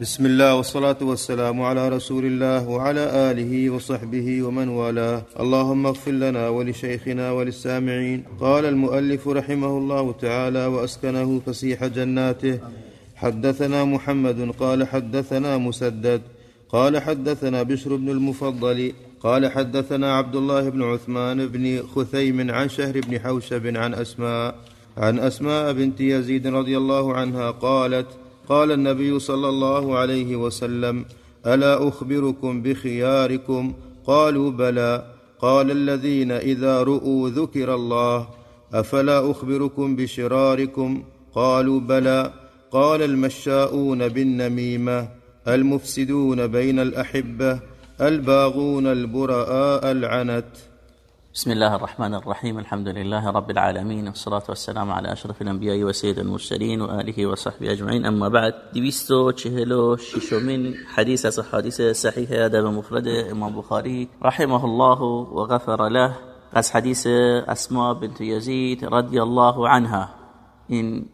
بسم الله والصلاة والسلام على رسول الله وعلى آله وصحبه ومن والاه اللهم اغفر لنا ولشيخنا وللسامعين قال المؤلف رحمه الله تعالى وأسكنه فسيح جناته حدثنا محمد قال حدثنا مسدد قال حدثنا بشر بن المفضل قال حدثنا عبد الله بن عثمان بن خثيم عن شهر بن حوشب عن أسماء عن أسماء بنت يزيد رضي الله عنها قالت قال النبي صلى الله عليه وسلم ألا أخبركم بخياركم؟ قالوا بلى. قال الذين إذا رؤوا ذكر الله أفلا أخبركم بشراركم؟ قالوا بلى. قال المشاؤون بالنميمة المفسدون بين الأحبة الباغون البرآء العنت. بسم الله الرحمن الرحيم الحمد لله رب العالمين والصلاة والسلام على أشرف الأنبياء وسيد المرسلين وآله وصحبه أجمعين أما بعد دویستو چهلو ششمين حديث از حديث صحيح أدب مفرد امام بخاري رحمه الله وغفر له از حديث اسماء بنت يزيد رضي الله عنها این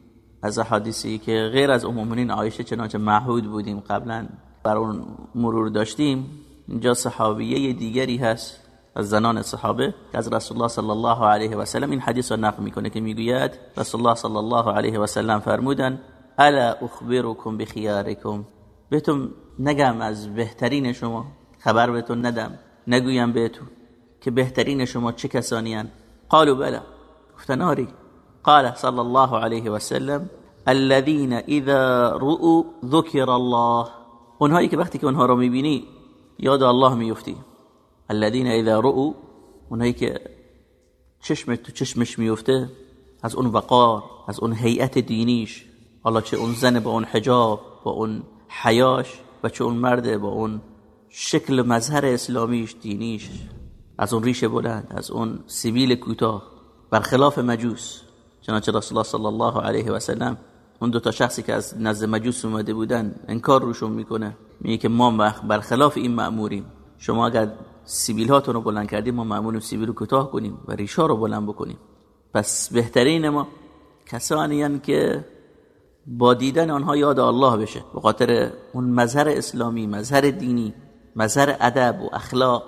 از حدیثی که غیر از ام عایشه چنانچه معهود بودیم قبلا بر اون مرور داشتیم اینجا صحابیه دیگری هست از زنان صحابه از رسول الله صلی الله علیه و سلم این حدیث رو نقل می‌کنه که می‌گوید رسول الله صلی الله علیه و سلم فرمودن الا اخبركم بخياركم بهتون نگم از بهترین شما خبر بهتون ندم نگویم بهتون که بهترین شما چه کسانی هن؟ قالوا بلا گفتن آری. قال صلی الله علیه و سلم الذين اذا رؤوا ذكر الله. اونهایی که وقتی که اونها رو می‌بینی یاد الله میفتی الذين اذا رؤوا اونایی که چشم تو چشمش میفته از اون وقار از اون هیئت دینیش. حالا چه اون زن با اون حجاب با اون حیاش و چه اون مرد با اون شکل مظهر اسلامیش دینیش. از اون ریش بلند از اون سیبیل کوتاه. برخلاف مجوس چنانچه رسول الله صلی الله علیه و سلم اون دو تا شخصی که از نزد مجوس اومده بودن انکار روشون می‌کنه. میگه که ما برخلاف این مأموریم. شما اگر سیبیل هاتون رو بلند کردیم ما معمول سیبیل رو کوتاه کنیم و ریشا رو بلند بکنیم. پس بهترین ما کسانی که با دیدن آنها یاد الله بشه. به خاطر اون مظهر اسلامی مظهر دینی مظهر ادب و اخلاق.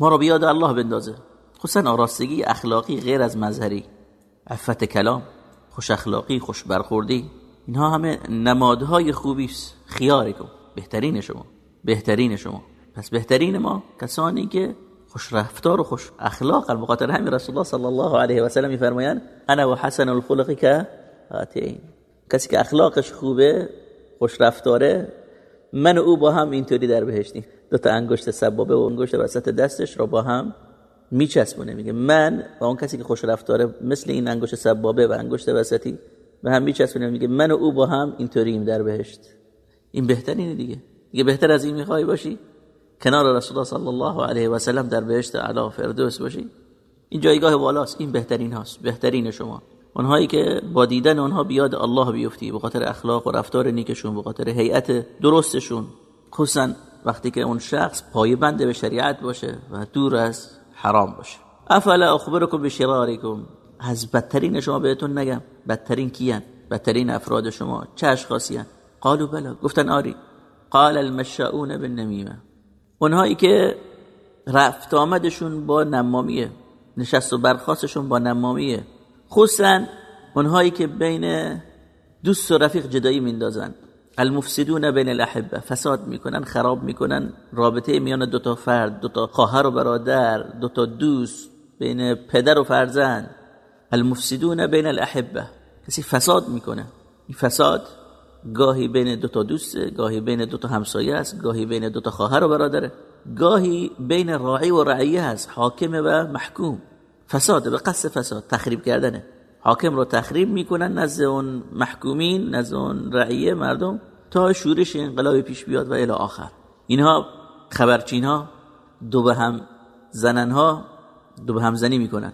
ما رو بیاد الله بندازه. خصوصا آراستگی اخلاقی غیر از مظهری. عفت کلام خوش اخلاقی خوش برخوردی. اینها همه نمادهای خوبی است خیارکم بهترین شما. بهترین شما. پس بهترین ما کسانی که خوش رفتار و خوش اخلاق بخاطر همین رسول الله صلی الله علیه و سلم میفرمایند انا و حسن الخلق که آتین. کسی که اخلاقش خوبه خوش رفتاره من و او با هم اینطوری در بهشتیم دو تا انگشت سبابه و انگشت وسط دستش رو با هم میچسبونه. میگه من و اون کسی که خوش رفتاره مثل این انگشت سبابه و انگشت وسطی به هم میچسبونه. میگه من و او با هم اینطوریم در بهشت. این بهترینه دیگه. دیگه بهتر از این می‌خوای باشی؟ کنار رسول الله صلی الله علیه و سلم در بهشت اعلی فردوس باشی؟ این جایگاه والاست این بهترین هاست بهترین شما. اونهایی که با دیدن اونها بیاد الله بیفتی به خاطر اخلاق و رفتار نیکشون به خاطر هیئت درستشون. خصوصا وقتی که اون شخص پایبند به شریعت باشه و دور از حرام باشه. افلا اخبركم بشراركم از بدترین شما بهتون نگم. بدترین کیان؟ بدترین افراد شما چه اشخاصی قالوا بلا. گفتن آری. قال المشاؤون بالنميمه اونهایی که رفت آمدشون با نمامیه. نشست و برخواستشون با نمامیه. خصوصا اونهایی که بین دوست و رفیق جدایی میندازن. المفسدون بین الاحبه فساد می‌کنن خراب می‌کنن. رابطه میان دوتا فرد دوتا خواهر و برادر دوتا دوست بین پدر و فرزند. المفسدون بین الاحبه کسی فساد می‌کنه. این فساد گاهی بین دو تا دوست گاهی بین دو تا همسایه است گاهی بین دو تا خواهر و برادره گاهی بین راعی و رعیه است حاکم و محکوم. فساد به قصد فساد تخریب کردنه. حاکم رو تخریب می‌کنن نزد اون محکومین نزد اون رعیه مردم تا شورش انقلاب پیش بیاد و الی آخر. اینها خبرچین ها دو به هم زنن ها دو به هم زنی می‌کنن.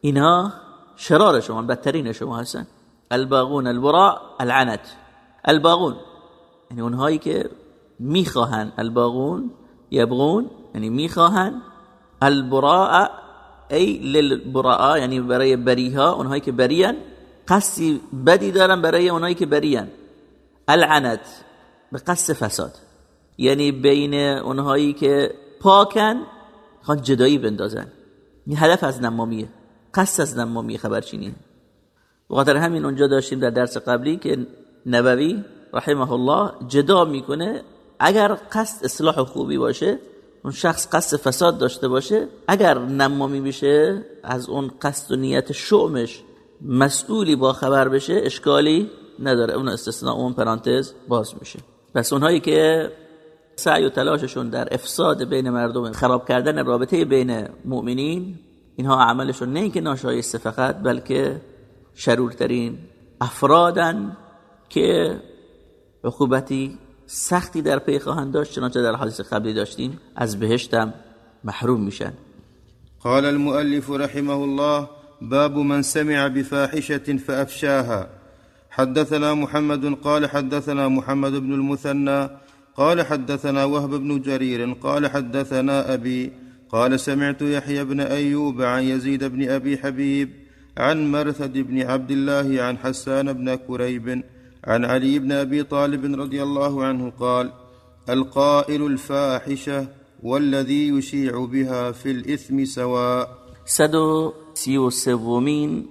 اینها شرار شما بدترین شما هستن. الباغون البراء العنت. الباغون. یعنی اونهایی که می‌خواهن الباغون یبغون یعنی می‌خواهن البراء ای للبراء یعنی برای بریها اونهایی که بریان قصدی بدی دارن برای اونهایی که بریان العنت به قصد فساد. یعنی بین اونهایی که پاکن خان جدایی بندازن. این هدف از نمامیه. قصد از نمامی خبرچینی. بخاطر همین اونجا داشتیم در درس قبلی که نبوی رحمه الله جدا می‌کنه. اگر قصد اصلاح خوبی باشه اون شخص قصد فساد داشته باشه اگر نمامی بشه از اون قصد و نیت شعمش مسئولی با خبر بشه اشکالی نداره. اون استثناء اون پرانتز باز میشه. پس اونهایی که سعی و تلاششون در افساد بین مردم خراب کردن رابطه بین مؤمنین اینها عملشون نه اینکه ناشایسته فقط بلکه شرورترین افرادن که عقوبتی سختی در پی خواهند داشت چنانچه در حدیث قبلی داشتیم از بهشتم محروم میشن. قال المؤلف رحمه الله باب من سمع بفاحشة فأفشاها. حدثنا محمد قال حدثنا محمد بن المثنى قال حدثنا وهب بن جرير قال حدثنا أبي قال سمعت يحيى بن أيوب عن يزيد بن أبي حبيب عن مرثد بن عبد الله عن حسان بن كريب عن علي بن أبي طالب رضي الله عنه قال القائل الفاحشة والذي يشيع بها في الإثم سواء. صدو سيو سومين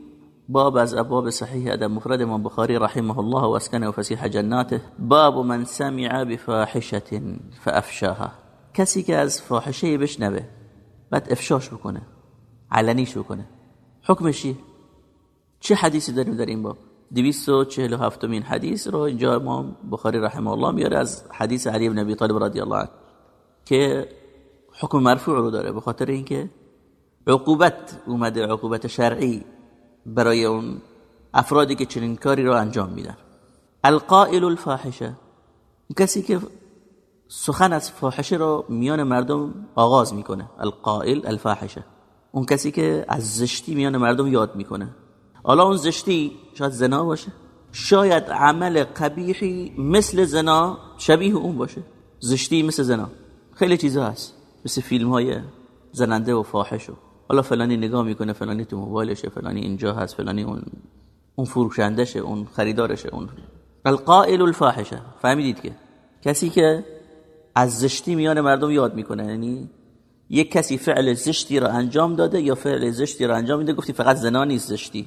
باب از ابواب صحيح ادب مفرد من بخاري رحمه الله واسكنه فسيح جناته. باب من سمع بفاحشة فافشاها. کسی که از فاحشه بشنوه بعد افشاش بکنه علنیش بکنه. حکمش چه حدیثی داریم در این باب؟ 247 مین حدیث رو اینجا امام بخاری رحمه الله میاره از حدیث علی بن ابی طالب رضی الله عنه که حکم مرفوع رو داره به خاطر اینکه عقوبت اومده عقوبت شرعی برای اون افرادی که چنین کاری رو انجام میدن. القائل الفاحشه کسی که سخن از فاحشه رو میان مردم آغاز می‌کنه. القائل الفاحشه اون کسی که از زشتی میان مردم یاد می‌کنه. حالا اون زشتی شاید زنا باشه. شاید عمل قبیحی مثل زنا شبیه اون باشه. زشتی مثل زنا. خیلی چیزا هست. مثل فیلم های زننده و فاحش و حالا فلانی نگاه می‌کنه فلانی تو موبایلشه فلانی اینجا هست فلانی اون اون فروشندشه اون خریدارشه اون. القائل الفاحشه. فهمیدید که. کسی که از زشتی میان مردم یاد می‌کنه یعنی یک کسی فعل زشتی را انجام داده یا فعل زشتی را انجام میده گفتی فقط زنا نیست زشتی.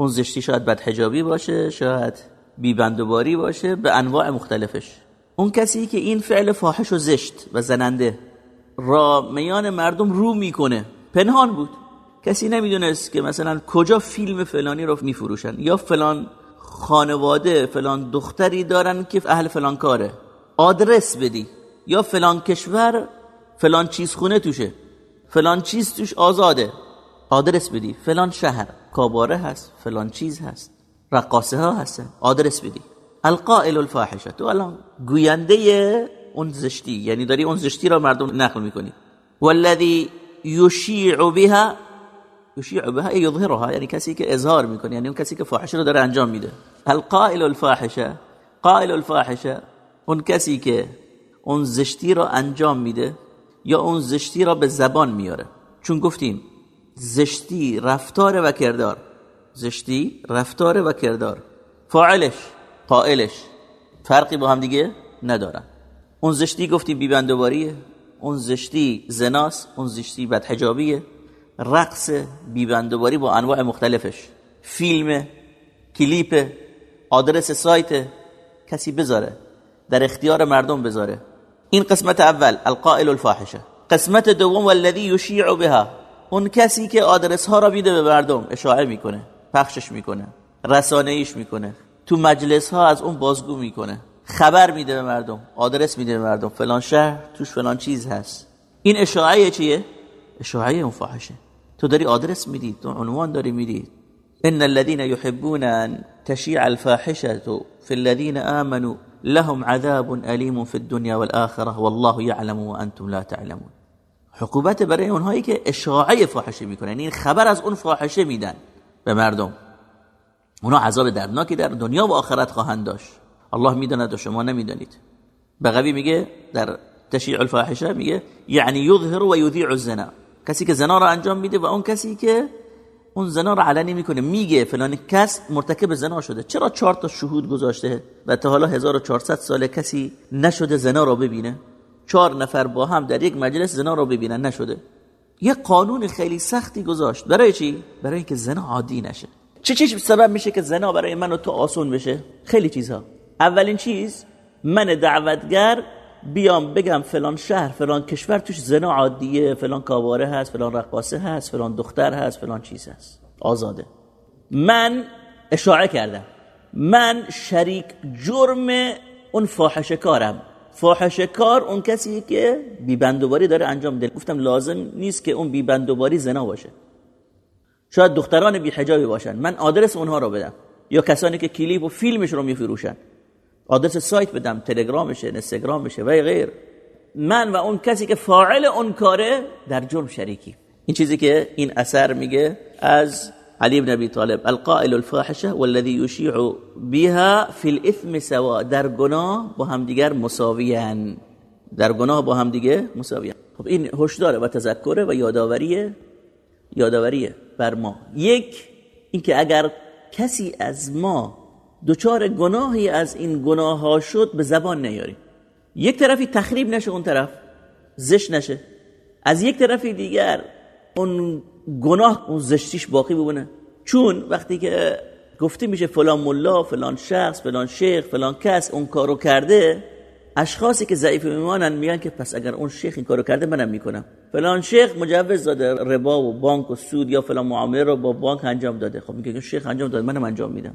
اون زشتی شاید بدحجابی باشه شاید بیبندوباری باشه به انواع مختلفش. اون کسی که این فعل فاحش و زشت و زننده را میان مردم رو می‌کنه پنهان بود. کسی نمی‌دونست که مثلا کجا فیلم فلانی رو میفروشن. یا فلان خانواده فلان دختری دارن که اهل فلان کاره. آدرس بدی. یا فلان کشور فلان چیز خونه توشه. فلان چیز توش آزاده. آدرس بدی. فلان شهر. کاباره هست فلان چیز هست. رقاصه ها هستن. آدرس بدی. القائل الفاحشه. تو الان گوینده اون زشتی یعنی داری اون زشتی را مردم نقل می‌کنی. والذی یشیع بها یشیع بها یظهرها یعنی کسی که اظهار می‌کنه یعنی اون کسی که فاحشه رو داره انجام میده. القائل الفاحشه قائل الفاحشه اون کسی که اون زشتی را انجام میده یا اون زشتی را به زبان میاره چون گفتیم زشتی رفتار و کردار. زشتی رفتار و کردار. فاعلش قائلش. فرقی با هم دیگه ندارن. اون زشتی گفتیم بیبندوباریه اون زشتی زناس اون زشتی بدحجابیه. رقص بیبندوباری با انواع مختلفش. فیلم کلیپ آدرس سایت کسی بذاره. در اختیار مردم بذاره. این قسمت اول القائل الفاحشه. قسمت دوم والذی یشیع بها. اون کسی که آدرس ها را میده به مردم اشاعه می‌کنه پخشش می‌کنه رسانه ایش می‌کنه تو مجلس ها از اون بازگو می‌کنه خبر میده به مردم آدرس میده به مردم فلان شهر توش فلان چیز هست. این اشاعه چیه؟ اشاعه اون فاحشه تو داری آدرس میدی تو عنوان داری میدی. ان الذين يحبون ان تشيع الفاحشه في الذين امنوا لهم عذاب اليم في الدنيا والاخره والله يعلم وانتم لا تعلمون. حکومت برای اونهایی که اشاعه فاحشه می‌کنن این خبر از اون فاحشه میدن به مردم. اونا عذاب دردناکی در دنیا و آخرت خواهند داشت. الله می‌داند و شما نمی‌دانید. بغوی میگه در تشیع الفاحشه میگه یعنی یظهر و یذیع الزنا. کسی که زنا را انجام میده و اون کسی که اون زنا رو علنی می‌کنه میگه فلان کس مرتکب زنا شده. چرا چهار تا شهود گذاشته و تا حالا 1400 سال کسی نشده زنا رو ببینه؟ چهار نفر با هم در یک مجلس زنا رو ببینن نشده. یه قانون خیلی سختی گذاشت. برای چی؟ برای اینکه زنا عادی نشه. چه چیز سبب میشه که زنا برای من و تو آسون بشه؟ خیلی چیزها. اولین چیز من دعوتگر بیام بگم فلان شهر فلان کشور توش زنا عادیه فلان کاواره هست فلان رقاصه هست فلان دختر هست فلان چیز هست. آزاده. من اشاعه کردم. من شریک جرم اون فاحشه کارم. فاحشه کار اون کسی که بیبندوباری داره انجام ده گفتم لازم نیست که اون بیبندوباری زنا باشه. شاید دختران بی حجابی باشن. من آدرس اونها رو بدم. یا کسانی که کلیپ و فیلمش رو میفروشن. آدرس سایت بدم. تلگرامشه اینستاگرامشه و غیر. من و اون کسی که فاعل اون کاره در جرم شریکی این چیزی که این اثر میگه از علی بن ابی طالب القائل الفاحشه والذي يشيع بها في الاثم سوا در گناه با همدیگر مساویان. در گناه با همدیگه مساویان. خب این هشدار و تذکره و یادآوریه یادآوریه بر ما. یک اینکه اگر کسی از ما دچار گناهی از این گناه ها شد به زبان نیاری یک طرفی تخریب نشه اون طرف زشت نشه. از یک طرفی دیگر اون گناه اون زشتیش باقی ببونه چون وقتی که گفته میشه فلان ملا فلان شخص فلان شیخ فلان کس اون کارو کرده اشخاصی که ضعیف ایمانن میگن که پس اگر اون شیخ این کارو کرده منم می‌کنم. فلان شیخ مجوز داده ربا و بانک و سود یا فلان معامله رو با بانک انجام داده. خب میگه شیخ انجام داده منم انجام میدم.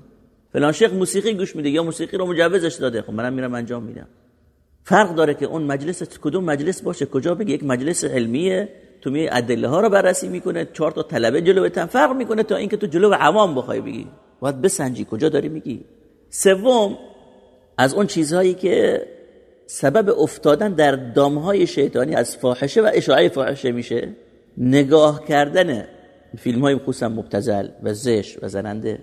فلان شیخ موسیقی گوش میده یا موسیقی رو مجوزش داده خب منم میرم انجام میدم. فرق داره که اون مجلس کدوم مجلس باشه کجا بگه؟ یک مجلس علمیه. تو می ادله ها رو بررسی می‌کنه چهار تا طلبه جلو تن فرق می‌کنه تا اینکه تو جلو عوام بخوای بگی. باید بسنجی کجا داری میگی؟ سوم از اون چیزهایی که سبب افتادن در دامهای شیطانی از فاحشه و اشاعه فاحشه میشه نگاه کردن فیلم های خصوصا مبتزل و زش و زننده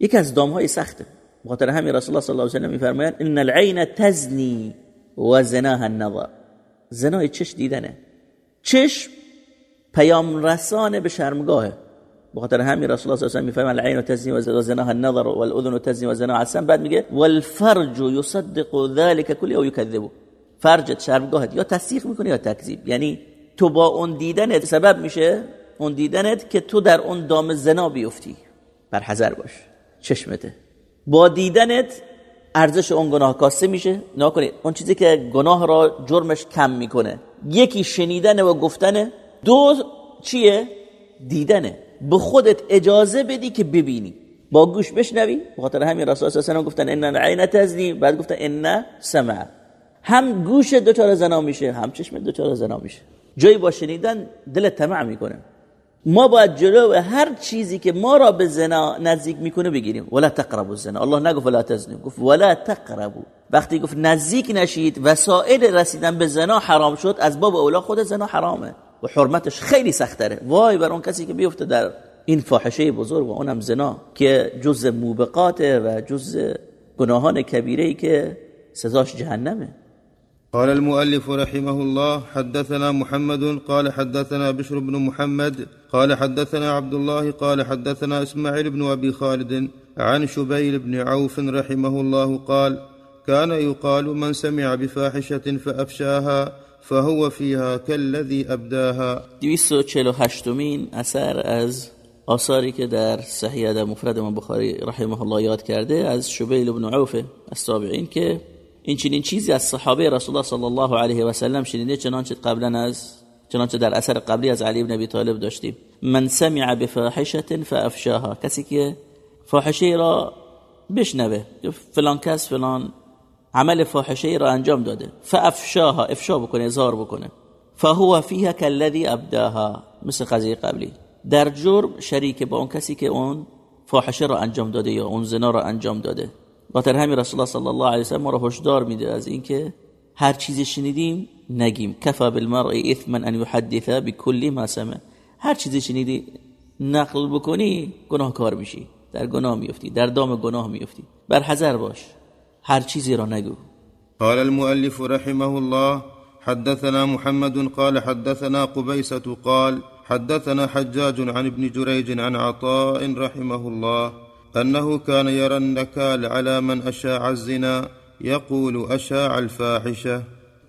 یکی از دامهای سخته. بخاطر همین رسول الله صلی الله علیه و سلم میفرمایند ان العین تزنی و زناها النظر زنای چش دیدنه. چشم پیام رسانه به شرمگاهه. بخاطر همین رسول الله صلی الله علیه و تزنی و زناها النظر والاذن و زناها السمع بعد میگه والفرج يصدق ذلك كله او يكذبه فرجت شرمگاهت یا تصدیق می‌کنه یا تکذیب. یعنی تو با اون دیدنت سبب میشه اون دیدنت که تو در اون دام زنا بیفتی. بر حذر باش. چشمته. با دیدنت ارزش اون گناه کاسته میشه. نکنید اون چیزی که گناه را جرمش کم می‌کنه. یکی شنیدن و گفتنه دو چیه؟ دیدنه. به خودت اجازه بدی که ببینی. با گوش بشنوی. بخاطر همین رسول الله صلی گفتن ان العین تزنی بعد گفتن ان سمع. هم گوش دوچار زنا میشه هم چشم دوچار زنا میشه. جایی با شنیدن دل طمع می‌کنه. ما باید جلو هر چیزی که ما را به زنا نزدیک می‌کنه بگیریم. ولا تقربوا الزنا. الله نگفت ولا تزنوا گفت ولا تقربوا وقتی گفت نزدیک نشید وسایل رسیدن به زنا حرام شد از باب اولا خود زنا حرامه. و حرمتش خیلی سختره. وای بر اون کسی که بیفته در این فاحشه بزرگ و اونم زنا که جز موبقات و جز گناهان کبیره ای که سزاش جهنمه. قال المؤلف رحمه الله حدثنا محمد قال حدثنا بشر بن محمد قال حدثنا عبد الله قال حدثنا اسماعيل بن ابي خالد عن شبيل بن عوف رحمه الله قال كان يقال من سمع بفاحشه فافشاها فهو فيها كالذي ابداها 248 مین اثر از آثاری که در صحیح ادب مفرد امام بخاری رحمه الله یاد کرده از شبیل بن عوف از تابعین که این چنین چیزی از صحابه رسول الله صلی الله علیه و سلم شنیده چنانچه قبلا از چنانچه در اثر قبلی از علی بن ابی طالب داشتیم. من سمع بفاحشه فافشاها. کسی که فاحشه را بشنوه فلان کس فلان عمل فاحشه را انجام داده. فافشاها افشا بکنه اظهار بکنه. فهو فيها كالذي ابداها. مثل قضیه قبلی. در جرم شریک با اون کسی که اون فاحشه را انجام داده یا اون زنا را انجام داده. خاطر همین رسول الله صلی الله علیه و ما را هشدار میده از اینکه هر چیزی شنیدیم نگیم. کفا بالمرء اثما ان يحدث بكل ما سمع. هر چیزی شنیدی نقل بکنی گناهکار میشی. در گناه میفتی در دام گناه میفتی. بر حذر باش. هر چیزی را نگو. قال المؤلف رحمه الله حدثنا محمد قال حدثنا قبيسة قال حدثنا حجاج عن ابن جريج عن عطاء رحمه الله انه كان يرى النكال على من اشاع الزنا يقول اشاع الفاحشه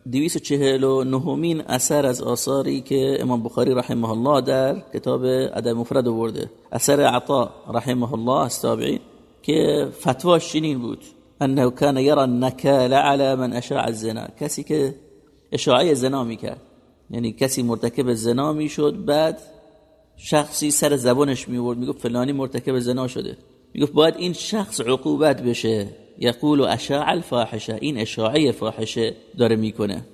دویس چهل و نهمین اثر از آثاری که امام بخاری رحمه الله در کتاب ادب مفرد ورده اثر عطا رحمه الله از تابعین که فتواش چنین بود. انه کان یرا النکال على من اشاع الزنا. کسی که اشاعه زنا می‌کرد. یعنی کسی مرتکب زنا می‌شد بعد شخصی سر زبانش میورد. می‌گفت فلانی مرتکب زنا شده. می‌گفت باید این شخص عقوبت بشه. یقول اشاع الفاحشه. این اشاعه فاحشه داره می‌کنه.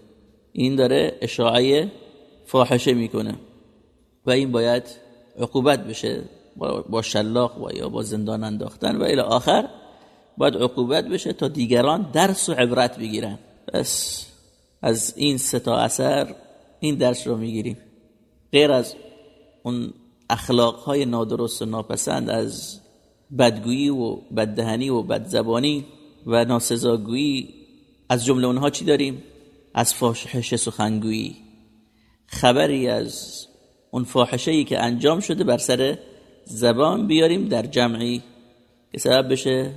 این داره اشاعه فاحشه می‌کنه. و این باید عقوبت بشه. با شلاق و یا با زندان انداختن. و الی آخر باید عقوبت بشه تا دیگران درس و عبرت بگیرن. پس از این سه تا اثر این درس رو می‌گیریم. غیر از اون اخلاق های نادرست و ناپسند از بدگویی و بددهنی و بدزبانی و ناسزاگویی از جمله اونها چی داریم؟ از فاحشه سخنگویی. خبری از اون فاحشه که انجام شده بر سر زبان بیاریم در جمعی که سبب بشه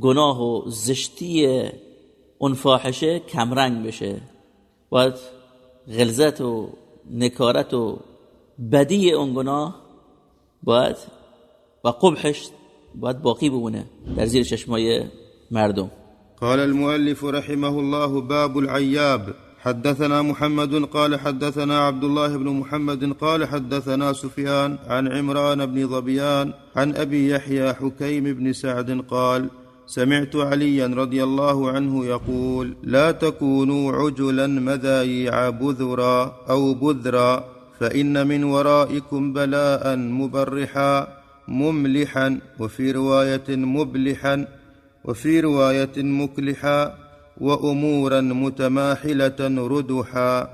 گناه و زشتی اون فاحشه کمرنگ بشه. باید غلظت و نکارت و بدی اون گناه باید و قبحش باید باقی بمونه در زیر چشمای مردم. قال المؤلف رحمه الله باب العياب حدثنا محمد قال حدثنا عبد الله بن محمد قال حدثنا سفيان عن عمران بن ظبيان عن ابي يحيى حكيم بن سعد قال سمعت عليا رضي الله عنه يقول لا تكونوا عجلا مذايع بذرا أو بذرا فإن من ورائكم بلاء مبرحا مملحا وفي رواية مبلحا وفي رواية مكلحا وامورا متماحلة ردحا.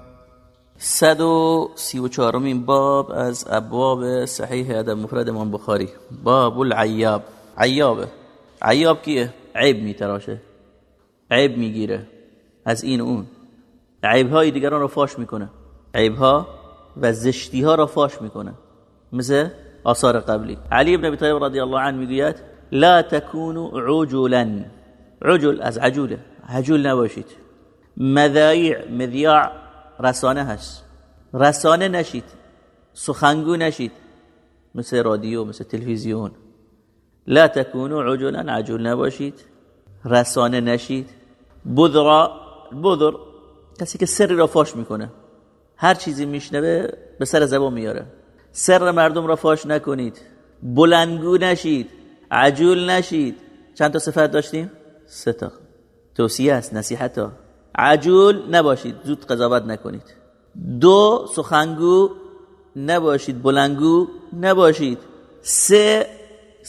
صد و سی و چهارمین باب از ابواب صحیح ادب مفرد امام بخاری. باب العیاب. عیابه. عیاب کیه؟ عیب میتراشه. عیب می‌گیره. از این اون. عیب های دیگران رو فاش می‌کنه. عیب ها و زشتی ها رو فاش می‌کنه. مثل آثار قبلی. علی ابن ابی طالب رضی الله عنه می‌گوید لا تكونوا عجلا. عجل از عجوله. عجول نباشید. مذایع مذیاع رسانه هست. رسانه نشید. سخنگو نشید. مثل رادیو مثل تلویزیون. لا تكونوا عجلا عجول نباشید. رسانه نشید. بذرا بذر کسی که سری را فاش می‌کنه. هر چیزی میشنوه به سر زبان میاره سر مردم را فاش نکنید. بلندگو نشید. عجول نشید. چند تا صفت داشتیم؟ سه تا. توصیه است نصیحت ها. عجول نباشید زود قضاوت نکنید. دو سخنگو نباشید بلنگو نباشید. سه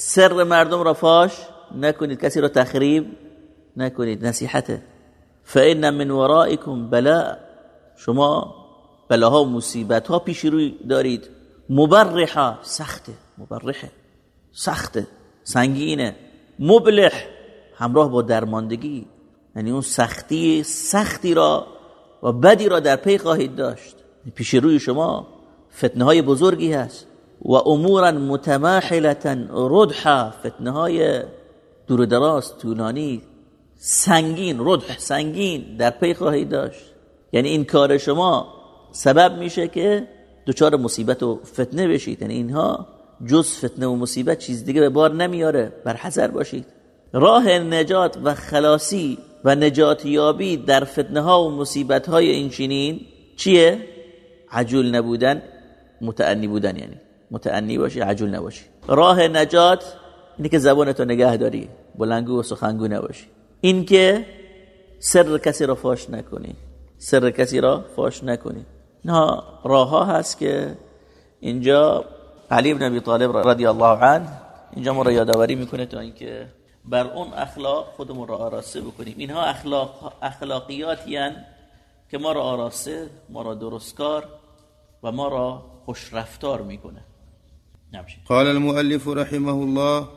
سر مردم را فاش نکنید کسی را تخریب نکنید. نصیحته. فان من ورائکم بلاء. شما بلاها و مصیبت ها پیش روی دارید. مبرحه. سخته. مبرحه. سخته. سنگینه. مبلح. همراه با درماندگی. یعنی اون سختی سختی را و بدی را در پی خواهید داشت. پیش روی شما فتنه های بزرگی هست. و امورا متماحلتا ردحا فتنه های دور دراز طولانی سنگین ردح سنگین در پی خواهید داشت. یعنی این کار شما سبب میشه که دچار مصیبت و فتنه بشید. یعنی اینها جز فتنه و مصیبت چیز دیگه به بار نمیاره. بر حذر باشید. راه نجات و خلاصی و نجات یابی در فتنه ها و مصیبت های این چنین چیه؟ عجول نبودن متعنی بودن یعنی. متعنی باشی عجول نباشی. راه نجات اینه که زبانتو نگه داری بلنگو و سخنگو نباشی. این که سر کسی را فاش نکنی. سر کسی را فاش نکنی. نه راه ها هست که اینجا علی بن ابی طالب رضی الله عنه اینجا ما را یادآوری می‌کنه تا اینکه بر اون اخلاق خودمون را آراسته بکنیم. اینها اخلاق اخلاقیاتی که ما را آراسته ما را درستکار و ما را خوش رفتار می‌کنه. قال المؤلف رحمه الله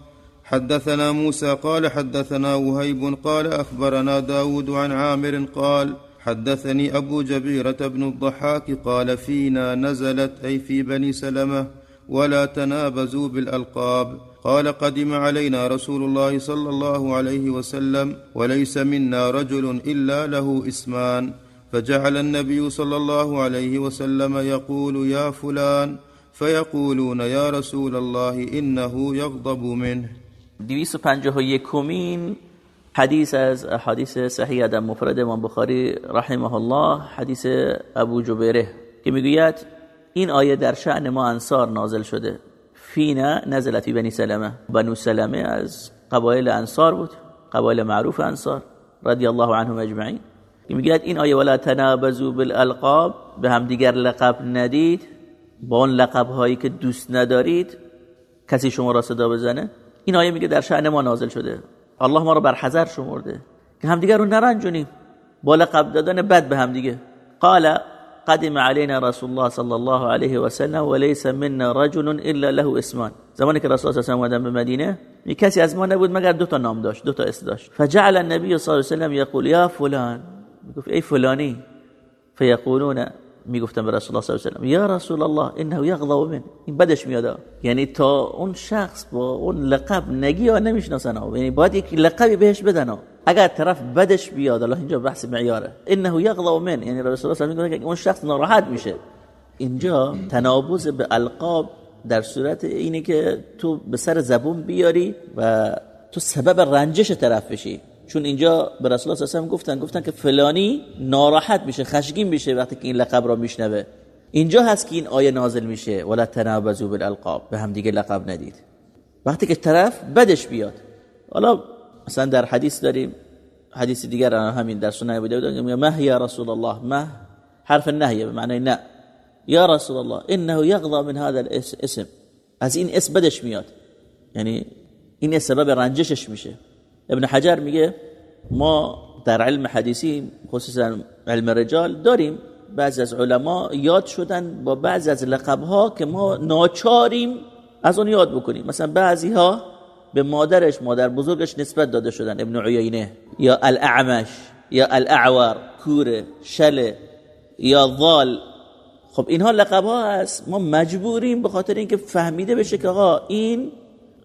حدثنا موسى قال حدثنا وهيب قال أخبرنا داود عن عامر قال حدثني أبو جبيرة بن الضحاك قال فينا نزلت أي في بني سلمة ولا تنابزوا بالألقاب. قال قدم علينا رسول الله صلى الله عليه وسلم وليس منا رجل إلا له إسمان. فجعل النبي صلى الله عليه وسلم يقول يا فلان فيقولون يا رسول الله إنه يغضب منه 251 کمین حدیث از حدیث صحیح در مفرد امام بخاری رحمه الله حدیث ابو جبیره که می‌گوید این آیه در شأن ما انصار نازل شده. فینا نزلت فی بنی سلمه. بنو سلمه از قبایل انصار بود قبایل معروف انصار رضی الله عنهم اجمعین. می‌گوید این آیه ولا تنابزوا بالالقاب به هم دیگر لقب ندید. با اون لقب هایی که دوست ندارید کسی شما را صدا بزنه؟ این آیه میگه در شأن ما نازل شده. الله ما رو بر حذر شمرده. که همدیگه رو نرنجونیم. با لقب دادن بد به همدیگه. قال قدم علينا رسول الله صلى الله عليه وسلم وليس منا رجل الا له اسمان. زمانی که رسول الله صلی الله علیه و به مدینه می کسی از ما نبود مگر دو تا نام داشت دو تا اسم داشت. فجعل النبي صلی الله علیه و یقول یا فلان. می‌گفت ای فلانی. فیقولون می‌گفتن به رسول الله صلی الله علیه و یا رسول الله انه یغضب من این بدش میاد. یعنی تا اون شخص با اون لقب نگی یا نمی‌شناسن یعنی باید یک لقبی بهش بدن اگر طرف بدش بیاد الله اینجا بحث معیاره. انه یغضب من یعنی رسول الله صلی الله علیه و اون شخص ناراحت میشه. اینجا تنابز به القاب در صورت اینه که تو به سر زبون بیاری و تو سبب رنجش طرف بشی. چون اینجا به رسول الله صلی گفتن گفتن که فلانی ناراحت میشه خشمگین میشه وقتی که این لقب را میشنوه. اینجا هست که این آیه نازل میشه ولا تنابزوا بالالقاب به هم دیگه لقب ندید. وقتی که طرف بدش بیاد. حالا مثلا در حدیث داریم حدیث دیگر همین در سنن ابو داود میگه مه یا رسول الله؟ مه حرف النهی به معنی نه. یا رسول الله؟ انه یغضا من هذا الاسم. از این اسم بدش میاد. یعنی این سبب رنجشش میشه. ابن حجر میگه ما در علم حدیثی خصوصا علم رجال داریم بعضی از علما یاد شدن با بعضی از لقبها که ما ناچاریم از اون یاد بکنیم. مثلا بعضی ها به مادرش مادر بزرگش نسبت داده شدن ابن عیینه یا الاعمش یا الاعور کور شل یا ضال. خب اینها لقب ها هست. ما مجبوریم به خاطر اینکه فهمیده بشه که آقا این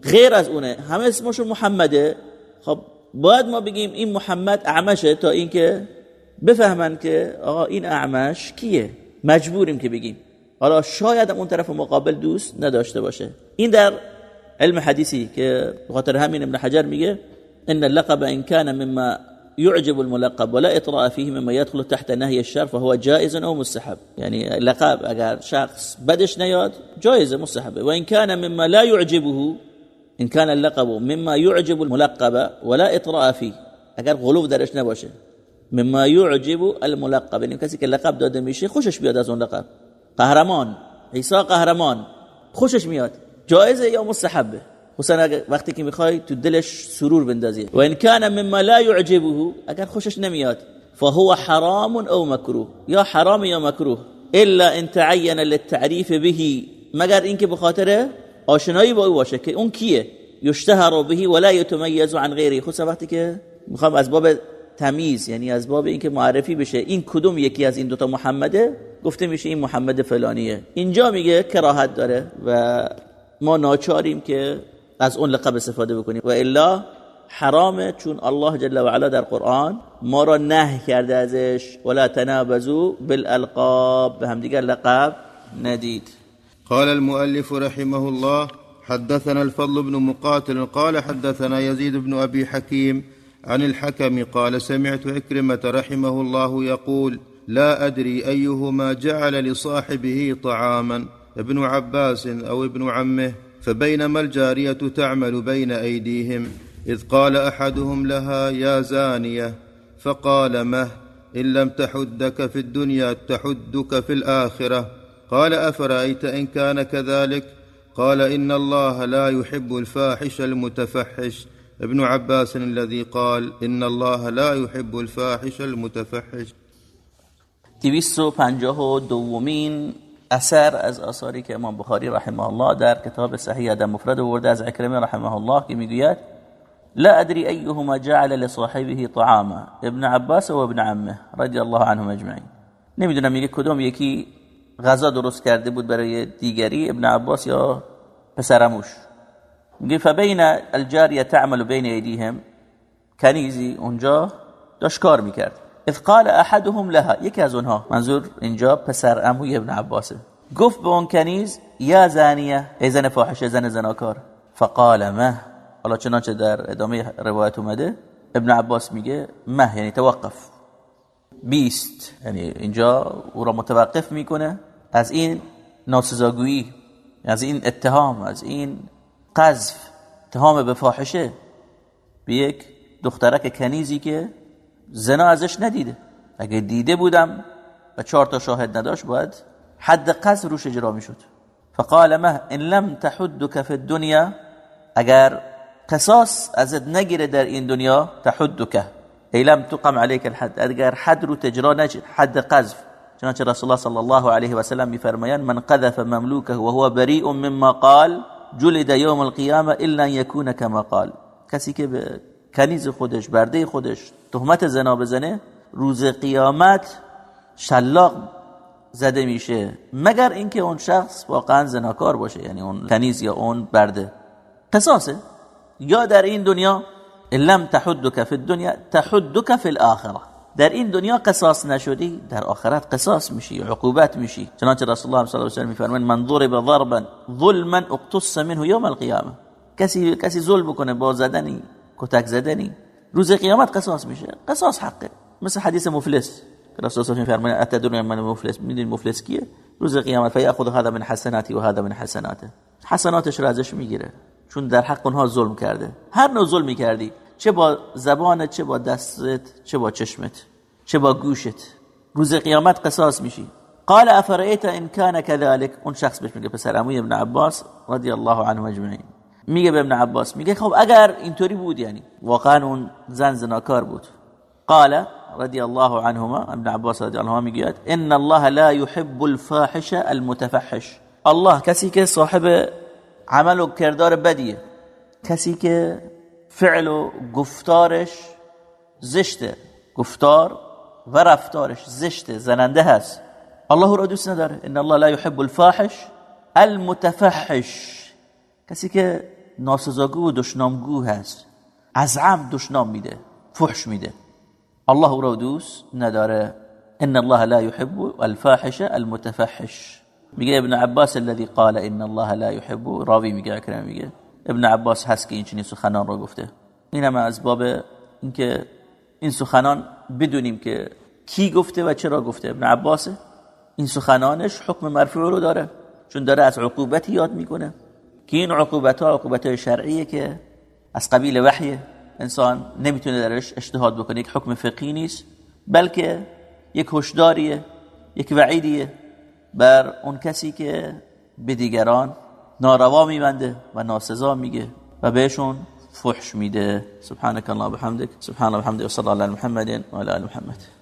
غیر از اونه. همه اسمشون محمده. خب باید ما بگیم این محمد اعمشه تا اینکه بفهمن که آقا این اعمش کیه؟ مجبوریم که بگیم. حالا شاید اون طرف مقابل دوست نداشته باشه. این در علم حدیثی که بخاطر همین ابن حجر میگه ان اللقب ان كان مما يعجب الملقب ولا اطراء فيه مما يدخل تحت نهي الشر فهو جائز او مستحب. يعني لقب اگر شخص بدش نیاد جائز مستحب وان كان مما لا يعجبه إن كان اللقب مما يعجب الملقب ولا إطراء فيه. اگر غلو درش نباشه مما يعجب الملقب. یعنی کسی که لقب داده خوشش بیاد از لقب. قهرمان. عیسی قهرمان. خوشش میاد جایزه یا مستحبه خصوصا وقتی که میخوای تو دلش سرور بندازی. و إن كان مما لا يعجبه اگر خوشش نمیاد فهو حرام أو مكروه. یا حرام یا مکروه إلا إن تعين للتعريف به. مگر اینکه به خاطر آشنایی با او باشه که اون کیه؟ یشتهر به ولا یتمیز عن غیره. خصوصا وقتی که می‌خوام از باب تمیز یعنی از باب اینکه معرفی بشه این کدوم یکی از این دوتا محمده؟ گفته میشه این محمد فلانیه. اینجا میگه کراهت داره و ما ناچاریم که از اون لقب استفاده بکنیم. و الا حرامه چون الله جل و علا در قرآن ما را نه کرده ازش. ولا تنابزوا بالالقاب. به هم دیگر لقب ندید. قال المؤلف رحمه الله حدثنا الفضل بن مقاتل قال حدثنا يزيد بن أبي حكيم عن الحكم قال سمعت عكرمه رحمه الله يقول لا أدري أيهما جعل لصاحبه طعاما ابن عباس أو ابن عمه فبينما الجارية تعمل بين أيديهم إذ قال أحدهم لها يا زانية فقال مه إن لم تحدك في الدنيا تحدك في الآخرة. قال افرايت ان كان كذلك؟ قال ان الله لا يحب الفاحش المتفحش. ابن عباس الذي قال ان الله لا يحب الفاحش المتفحش. دویست پنجاه دومین اثر از آثاری که امام بخاری رحمه الله در کتاب صحیح ادم مفرد ورده از عکرمه رحمه الله که می‌گوید لا ادري ايهما جعل لصاحبه طعاما. ابن عباس و ابن عمه رضی الله عنهم اجمعین. نمی‌دونم میگه کدوم یکی غذا درست کرده بود برای دیگری ابن عباس یا پسرموش. میگه فبین الجاریه تعمل بین ایدیهم. کنیزی اونجا داشت کار می‌کرد. اذ قال احدهم لها. یکی از اونها. منظور اینجا پسر اموی ابن عباسه. گفت به اون کنیز یا زانیه ای زن فاحشه زن زناکار. فقال مه. حالا چنانچه در ادامه روایت اومده ابن عباس میگه مه یعنی توقف. بیست یعنی اینجا او را متوقف می‌کنه. از این ناسزاگویی از این اتهام از این قذف اتهام به فاحشه به یک دخترک کنیزی که زنا ازش ندیده. اگه دیده بودم و چهار تا شاهد نداشت باید حد قذف روش اجرا می‌شد. فقال مه ان لم تحدك في الدنيا اگر قصاص ازت نگیره در این دنیا تحدك ای لم تقم عليك الحد اگر حد رو تجرا نشه حد قذف. چنانچه رسول الله صلی الله علیه و سلم میفرمایند من قذف مملوکه وهو بريء مما قال جلد يوم القيامه الا يكون كما قال. کسی که به کنیز خودش برده خودش تهمت زنا بزنه روز قیامت شلاق زده میشه مگر اینکه اون شخص واقعا زناکار باشه یعنی اون کنیز یا اون برده. قصاصه. یا در این دنیا لم تحدك في الدنيا تحدك في الاخره در این دنیا قصاص نشدی در آخرت قصاص میشی عقوبت میشی. چنانچه رسول الله صلی الله علیه و سلم میفرمایند من ضرب ضربا ظلما اقتص منه یوم القیامه. کسی کسی ظلم بکنه با زدنی کتک زدنی روز قیامت قصاص میشه. قصاص حقه. مثل حدیث مفلس. که رسول الله میفرمایند اتدرون من مفلس؟ میدین مفلس کیه؟ روز قیامت فیاخذ هذا من حسناتی و هذا من حسناته. حسناتش را ازش می‌گیره. چون در حق اونها ظلم کرده. هر نوع ظلمی کردی. چه با زبانت چه با دستت چه با چشمت چه با گوشت. روز قیامت قصاص میشی. قال افرئیت ان كان كذلك اون شخص بهش میگه پسر عموی ابن عباس رضی الله عنه اجمعین. میگه به ابن عباس میگه خب اگر اینطوری بود یعنی واقعا اون زن زناکار بود. قال رضی الله عنهما ابن عباس رضی الله عنه میگه ان الله لا يحب الفاحش المتفحش. الله کسی که صاحب عمل و کردار بدیه کسی که فعل و گفتارش زشته گفتار و رفتارش زشته زننده هست. الله را دوست نداره. ان الله لا يحب الفاحش المتفحش. کسی که ناسزاگو و دشنامگو هست. از عم دشنام میده. فحش میده. الله را دوست نداره. ان الله لا يحب الفاحش المتفحش. میگه ابن عباس الذي قال ان الله لا يحب. راوی میگه اکرم میگه. ابن عباس هست که این چنین سخنان را گفته. این هم از باب اینکه این سخنان بدونیم که کی گفته و چرا گفته. ابن عباس این سخنانش حکم مرفوع رو داره چون داره از عقوبتی یاد می‌کنه. که این عقوبت ها عقوبت های شرعیه که از قبیل وحی انسان نمی‌تونه درش اجتهاد بکنه یک حکم فقهی نیست بلکه یک هشداریه یک وعیدیه بر اون کسی که به دیگران ناروا میبنده و ناسزا میگه و بهشون فحش میده. سبحانك الله بحمدك سبحان الله بحمده وصلى الله على محمد وعلى ال محمد.